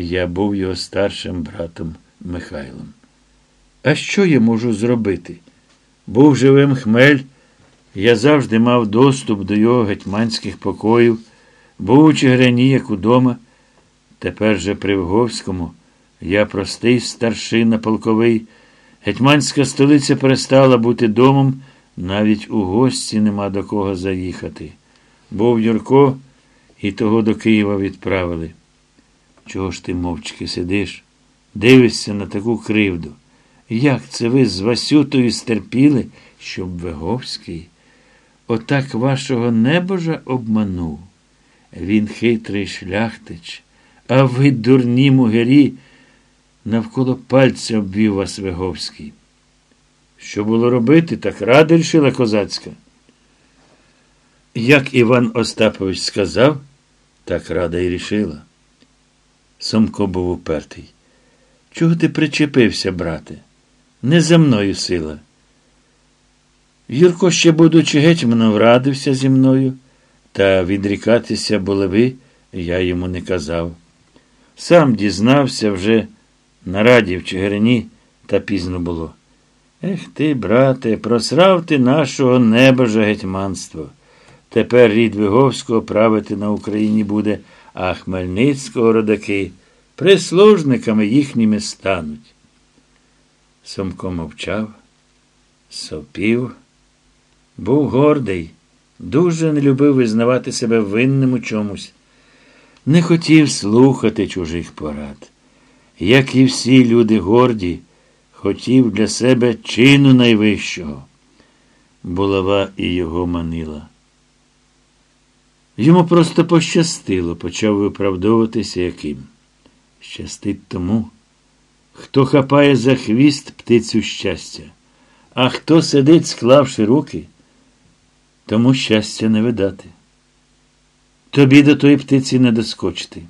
Я був його старшим братом Михайлом. А що я можу зробити? Був живим хмель, я завжди мав доступ до його гетьманських покоїв, був у Чигирині, як удома. Тепер же при Вговському я простий старшина полковий. Гетьманська столиця перестала бути домом, навіть у гості нема до кого заїхати. Був Юрко, і того до Києва відправили. Чого ж ти мовчки сидиш? Дивишся на таку кривду. Як це ви з Васютою стерпіли, щоб Виговський отак вашого небожа обманув? Він хитрий шляхтич, а ви, дурні мугері, навколо пальця обвів вас Виговський. Що було робити, так рада рішила козацька. Як Іван Остапович сказав, так рада й рішила. Сомко був упертий. Чого ти причепився, брате? Не за мною сила. Юрко, ще, будучи гетьманом, радився зі мною, та відрікатися булави я йому не казав. Сам дізнався вже на раді в Чигирині, та пізно було. Ех ти, брате, просрав ти нашого небожа гетьманство. Тепер рід Виговського правити на Україні буде, а Хмельницького родаки прислужниками їхніми стануть. Сомко мовчав, сопів, був гордий, дуже не любив визнавати себе винним у чомусь, не хотів слухати чужих порад. Як і всі люди горді, хотів для себе чину найвищого. Булава і його манила. Йому просто пощастило, почав виправдовуватися яким. Щастить тому, хто хапає за хвіст птицю щастя, а хто сидить, склавши руки, тому щастя не видати. Тобі до тої птиці не доскочити.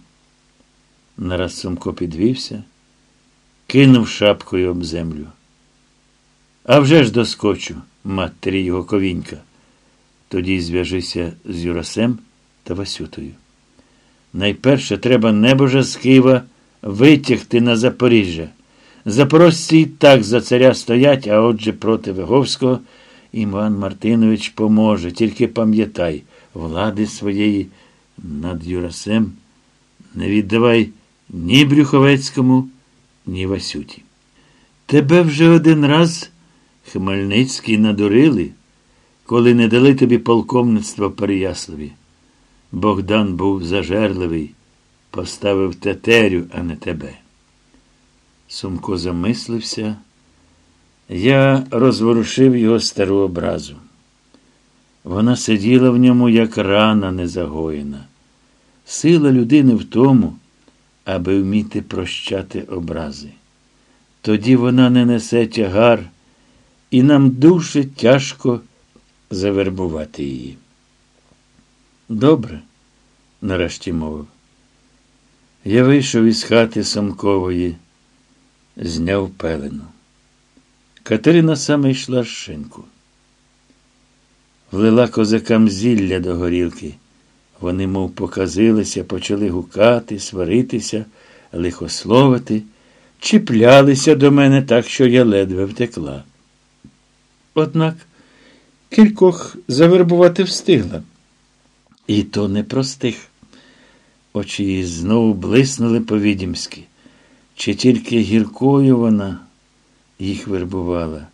Нараз Сумко підвівся, кинув шапкою об землю. А вже ж доскочу, матері його ковінька. Тоді зв'яжися з Юрасем та Васютою. Найперше треба небожа з Києва витягти на Запоріжжя. Запорожці і так за царя стоять, а отже проти Виговського Іван Мартинович поможе. Тільки пам'ятай, влади своєї над Юрасем не віддавай ні Брюховецькому, ні Васюті. Тебе вже один раз Хмельницький надурили, коли не дали тобі полковництва Переяславі. Богдан був зажерливий, поставив тетерю, а не тебе. Сумко замислився. Я розворушив його стару образу. Вона сиділа в ньому, як рана незагоєна. Сила людини в тому, аби вміти прощати образи. Тоді вона не несе тягар, і нам дуже тяжко завербувати її. Добре, нарешті мовив. Я вийшов із хати Самкової, зняв пелену. Катерина саме йшла з шинку. Влила козакам зілля до горілки. Вони, мов показилися, почали гукати, сваритися, лихословити, чіплялися до мене так, що я ледве втекла. Однак кількох завербувати встигла. І то непростих. Очі її знову блиснули по-відімськи. Чи тільки гіркою вона їх вербувала,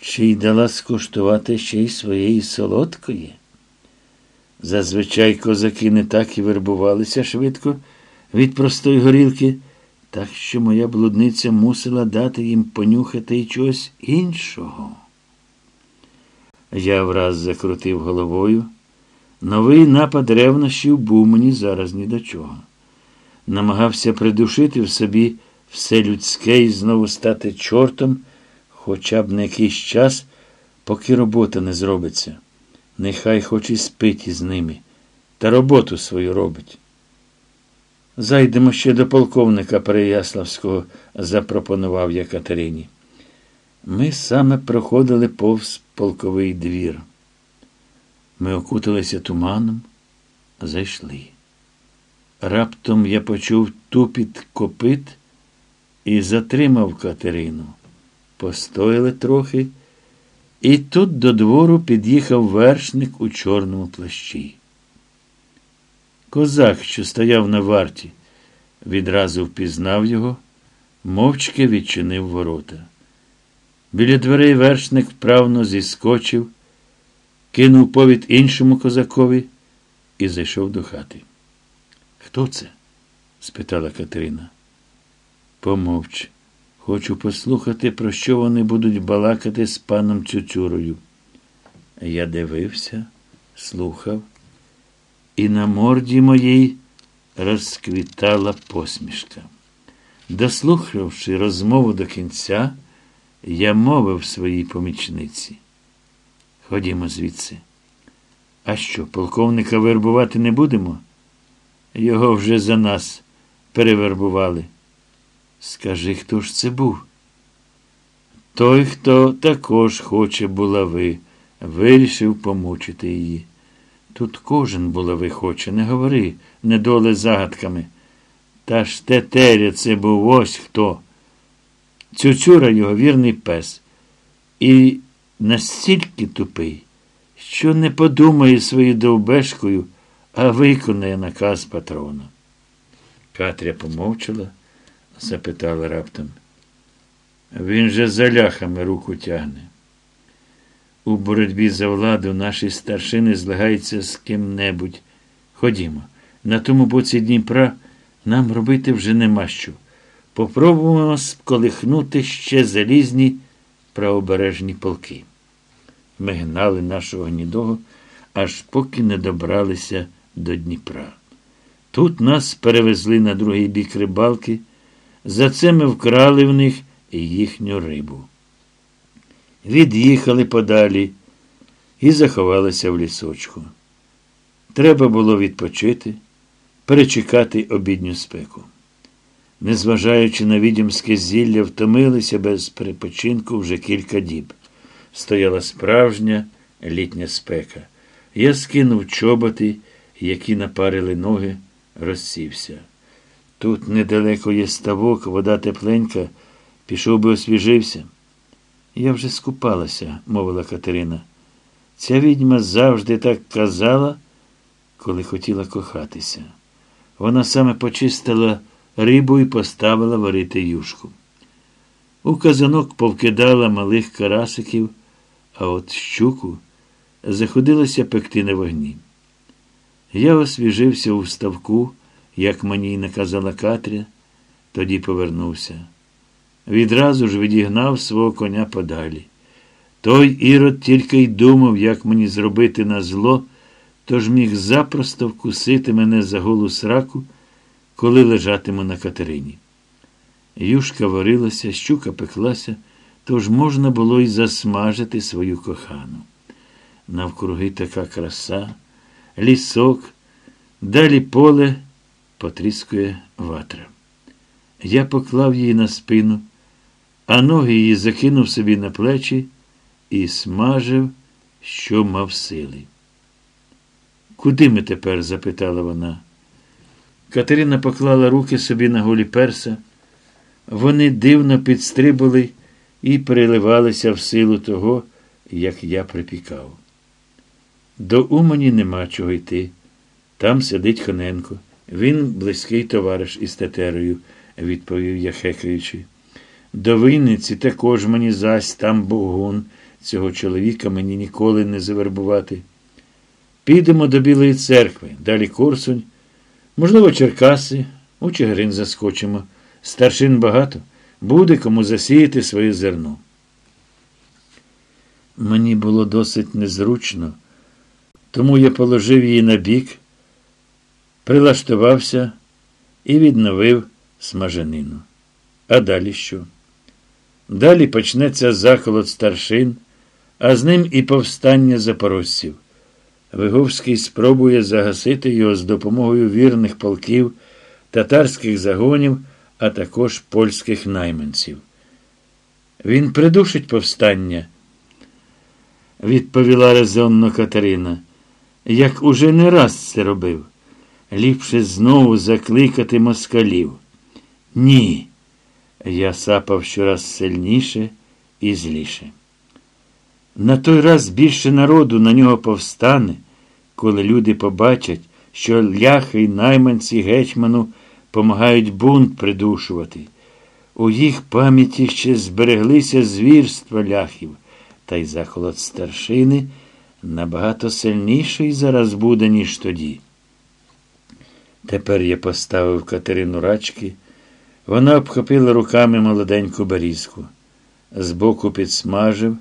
чи й дала скуштувати ще й своєї солодкої? Зазвичай козаки не так і вербувалися швидко від простої горілки, так що моя блудниця мусила дати їм понюхати й чогось іншого. Я враз закрутив головою. Новий напад ревнощів був мені зараз ні до чого. Намагався придушити в собі все людське і знову стати чортом, хоча б на якийсь час, поки робота не зробиться. Нехай хоч і спить із ними, та роботу свою робить. Зайдемо ще до полковника Переяславського, запропонував я Катерині. Ми саме проходили повз полковий двір. Ми окуталися туманом, зайшли. Раптом я почув тупіт копит і затримав Катерину. Постояли трохи, і тут до двору під'їхав вершник у чорному плащі. Козак, що стояв на варті, відразу впізнав його, мовчки відчинив ворота. Біля дверей вершник вправно зіскочив, кинув повід іншому козакові і зайшов до хати. Хто це? спитала Катерина. Помовч. Хочу послухати, про що вони будуть балакати з паном Цюцюрою. Я дивився, слухав, і на морді моїй розквітала посмішка. Дослухавши розмову до кінця, я мовив своїй помічниці. Ходімо звідси. А що, полковника вербувати не будемо? Його вже за нас перевербували. Скажи, хто ж це був? Той, хто також хоче булави, вирішив помучити її. Тут кожен булави хоче, не говори, недоле загадками. Та ж тетеря це був ось хто. Цюцюра його вірний пес. І настільки тупий, що не подумає своєю довбешкою, а виконає наказ патрона. Катря помовчала, запитала раптом. Він же за ляхами руку тягне. У боротьбі за владу наші старшини злагаються з ким-небудь. Ходімо, на тому боці Дніпра нам робити вже нема що. Попробуємо сколихнути ще залізні правобережні полки. Ми гнали нашого гнідого, аж поки не добралися до Дніпра. Тут нас перевезли на другий бік рибалки, за це ми вкрали в них їхню рибу. Від'їхали подалі і заховалися в лісочку. Треба було відпочити, перечекати обідню спеку. Незважаючи на відімське зілля, втомилися без перепочинку вже кілька діб. Стояла справжня літня спека. Я скинув чоботи, які напарили ноги, розсівся. Тут недалеко є ставок, вода тепленька, пішов би освіжився. Я вже скупалася, мовила Катерина. Ця відьма завжди так казала, коли хотіла кохатися. Вона саме почистила рибу і поставила варити юшку. У казанок повкидала малих карасиків, а от щуку заходилася пекти на вогні. Я освіжився у ставку, як мені наказала Катря, тоді повернувся. Відразу ж відігнав свого коня подалі. Той ірод тільки й думав, як мені зробити на зло, тож міг запросто вкусити мене за голу сраку, коли лежатиму на Катерині. Юшка варилася, щука пеклася, тож можна було й засмажити свою кохану. Навкруги така краса, лісок, далі поле потріскує ватра. Я поклав її на спину, а ноги її закинув собі на плечі і смажив, що мав сили. Куди ми тепер? запитала вона. Катерина поклала руки собі на голі перса. Вони дивно підстрибали і переливалися в силу того, як я припікав. До Умані нема чого йти. Там сидить Хоненко. Він близький товариш із тетерою, відповів я хекаючи. До Винниці також мені зась там богун. Цього чоловіка мені ніколи не завербувати. Підемо до Білої церкви, далі Корсунь, можливо, Черкаси, у Чигирин заскочимо. Старшин багато, буде кому засіяти своє зерно. Мені було досить незручно, тому я положив її на бік, прилаштувався і відновив смаженину. А далі що? Далі почнеться заколот старшин, а з ним і повстання запорожців. Виговський спробує загасити його з допомогою вірних полків, татарських загонів, а також польських найманців. Він придушить повстання, відповіла резонно Катерина, як уже не раз це робив. Ліпше знову закликати москалів. Ні. Я сапав щораз сильніше і зліше. На той раз більше народу на нього повстане, коли люди побачать, що ляхи найманці гетьману помагають бунт придушувати. У їх пам'яті ще збереглися звірства ляхів, та й захолод старшини набагато сильніший зараз буде, ніж тоді. Тепер я поставив Катерину рачки. Вона обхопила руками молоденьку берізку. Збоку підсмажив,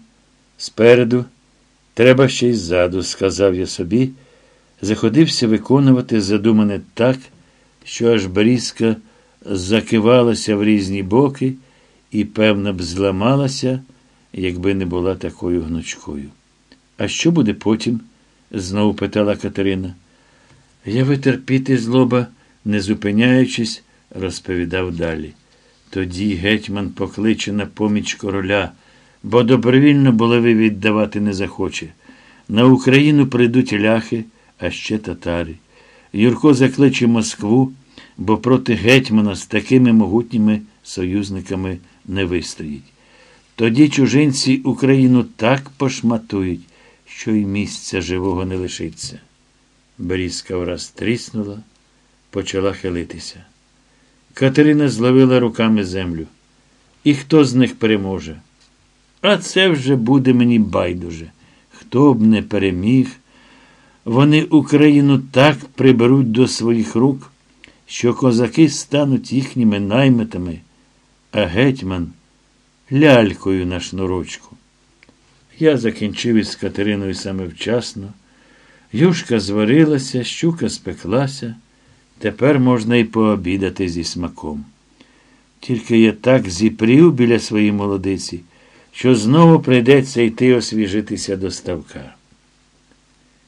спереду, треба ще й ззаду, сказав я собі, заходився виконувати задумане так, що аж берізка закивалася в різні боки і, певно, б зламалася, якби не була такою гнучкою. А що буде потім? знову питала Катерина. Я витерпіти злоба, не зупиняючись, розповідав далі. Тоді гетьман покличе на поміч короля, бо добровільно булави віддавати не захоче. На Україну прийдуть ляхи, а ще татари. Юрко закличе Москву, бо проти гетьмана з такими могутніми союзниками не вистоїть. Тоді чужинці Україну так пошматують, що й місця живого не лишиться. Берізка враз тріснула, почала хилитися. Катерина зловила руками землю. І хто з них переможе? А це вже буде мені байдуже. Хто б не переміг, вони Україну так приберуть до своїх рук, що козаки стануть їхніми наймитами, а гетьман лялькою на шнурочку. Я закінчив із Катериною саме вчасно. Юшка зварилася, щука спеклася. Тепер можна й пообідати зі смаком. Тільки я так зіпрів біля своєї молодиці, що знову прийдеться йти освіжитися до ставка.